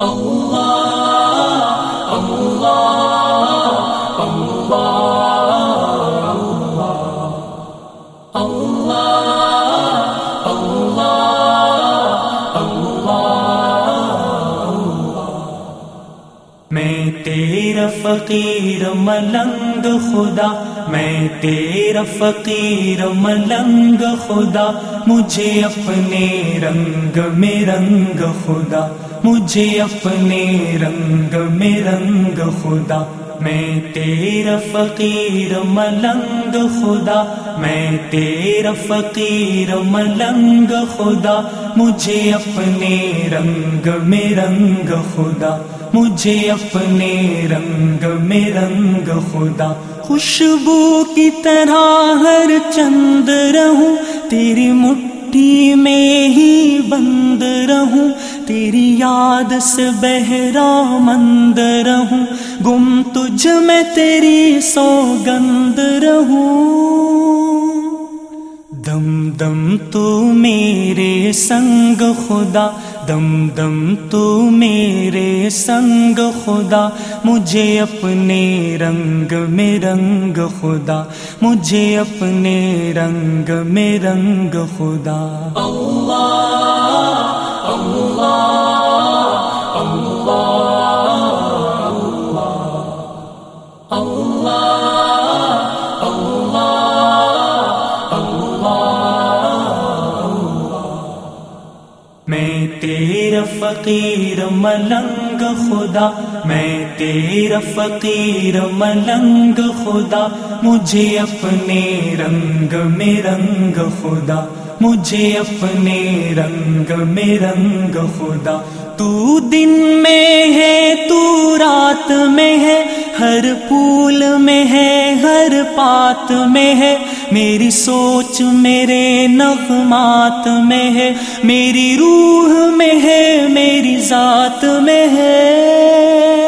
میں تیرا فقیر ملنگ خدا، میں تیرا فقیر ملنگ خدا، مجھے اپنے رنگ میں رنگ خدا۔ مجھے اپنے رنگ میں رنگ خدا، میں تیرا فقیر ملنگ خدا، میں تیرا فقیر ملنگ خدا، مجھے اپنے رنگ میں رنگ خدا، مجھے اپنے رنگ میں رنگ خدا۔ خوشبو کی طرح ہر چند رہوں، تیری مٹھی میں ہی بند رہوں۔ تیری یاد سے بہرا مند رہوں، گم تجھ میں تیری سوگند رہوں۔ دم دم تو میرے سنگ خدا، دم دم تو میرے سنگ خدا، مجھے اپنے رنگ میں رنگ خدا، مجھے اپنے رنگ میں رنگ خدا۔ میں تیرا فقیر ملنگ خدا، میں تیرا فقیر ملنگ خدا، مجھے اپنے رنگ میں رنگ خدا۔ مجھے اپنے رنگ میں رنگ خدا۔ تو دن میں ہے، تو رات میں ہے۔ ہر پھول میں ہے، ہر پات میں ہے۔ میری سوچ میرے نغمات میں ہے۔ میری روح میں ہے، میری ذات میں ہے۔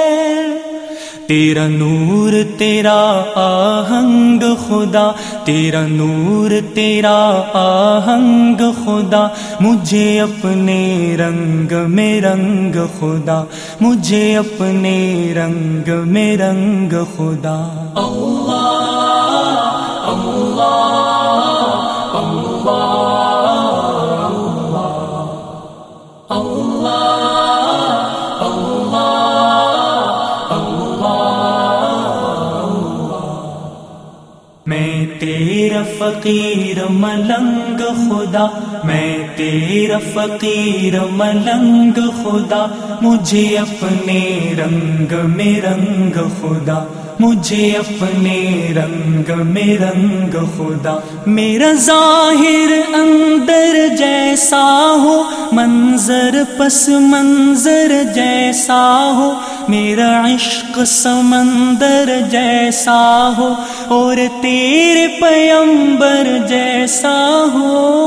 تیرا نور، تیرا آہنگ خدا، تیرا نور، تیرا آہنگ خدا، مجھے اپنے رنگ میں رنگ خدا، مجھے اپنے رنگ میں رنگ خدا۔ میں تیرا فقیر ملنگ خدا، میں تیرا فقیر ملنگ خدا، مجھے اپنے رنگ میں رنگ خدا، مجھے اپنے رنگ میں رنگ خدا۔ میرا ظاہر اندر جیسا ہو، منظر پس منظر جیسا ہو میرا عشق سمندر جیسا ہو اور تیرے پیمبر جیسا ہو۔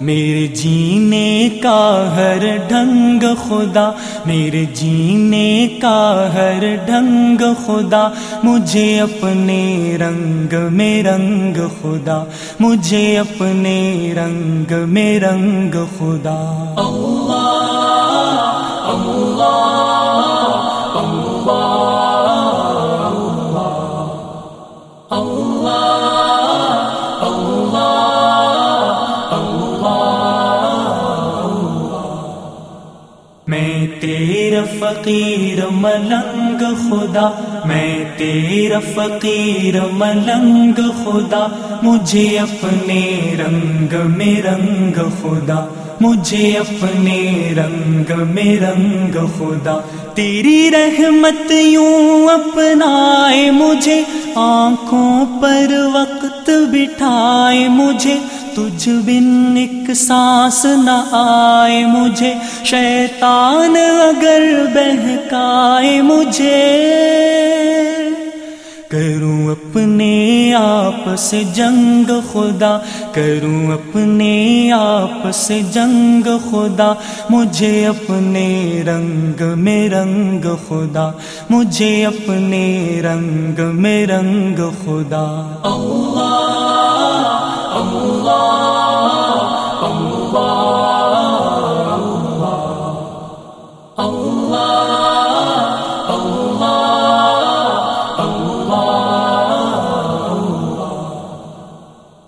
میرے جینے کا ہر ڈھنگ خدا، میرے جینے کا ہر ڈھنگ خدا۔ مجھے اپنے رنگ میں رنگ خدا، مجھے اپنے رنگ میں رنگ خدا۔ اللہ میں تیرا فقیر ملنگ خدا، میں تیرا فقیر ملنگ خدا، مجھے اپنے رنگ میں رنگ خدا، مجھے اپنے رنگ میں رنگ خدا۔ تیری رحمت یوں اپنائے مجھے، آنکھوں پر وقت بٹھائے مجھے تجھ بن ایک سانس نہ آئے مجھے، شیطان اگر بہکائے مجھے۔ کروں اپنے آپ سے جنگ خدا، کروں اپنے آپ سے جنگ خدا۔ مجھے اپنے رنگ میں رنگ خدا، مجھے اپنے رنگ میں رنگ خدا۔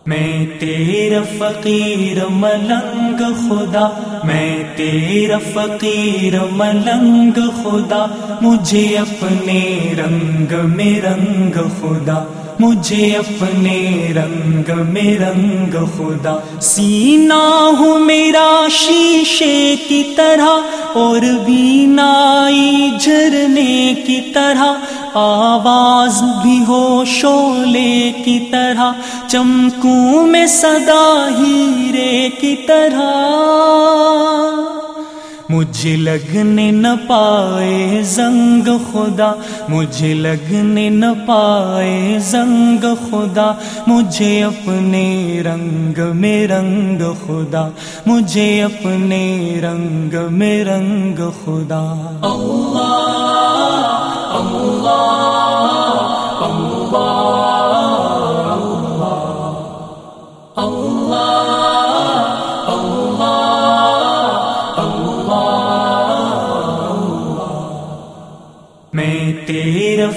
میں تیرا فقیر ملنگ خدا، میں تیرا فقیر ملنگ خدا، مجھے اپنے رنگ میں رنگ خدا۔ مجھے اپنے رنگ میں رنگ خدا، سینا ہوں میرا شیشے کی طرح اور بھی نائی جھرنے کی طرح، آواز بھی ہو شولے کی طرح، چمکوں میں صدا ہیرے کی طرح۔ مجھے لگنے نہ پائے زنگ خدا، مجھے لگنے نہ پائے زنگ خدا۔ مجھے اپنے رنگ میں رنگ خدا، مجھے اپنے رنگ میں رنگ خدا۔ اللہ میں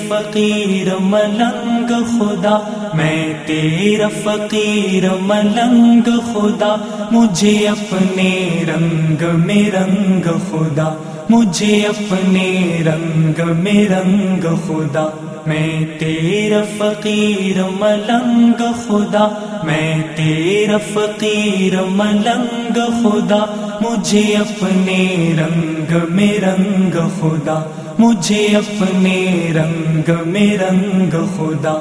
فقیر ملنگ خدا، میں تیرا فقیر ملنگ خدا، مجھے اپنے رنگ میں رنگ خدا، مجھے اپنے رنگ میں رنگ خدا، میں تیرا فقیر ملنگ خدا، میں تیرا فقیر ملنگ خدا، مجھے اپنے رنگ میں رنگ خدا۔ مجھے اپنے رنگ میں رنگ خدا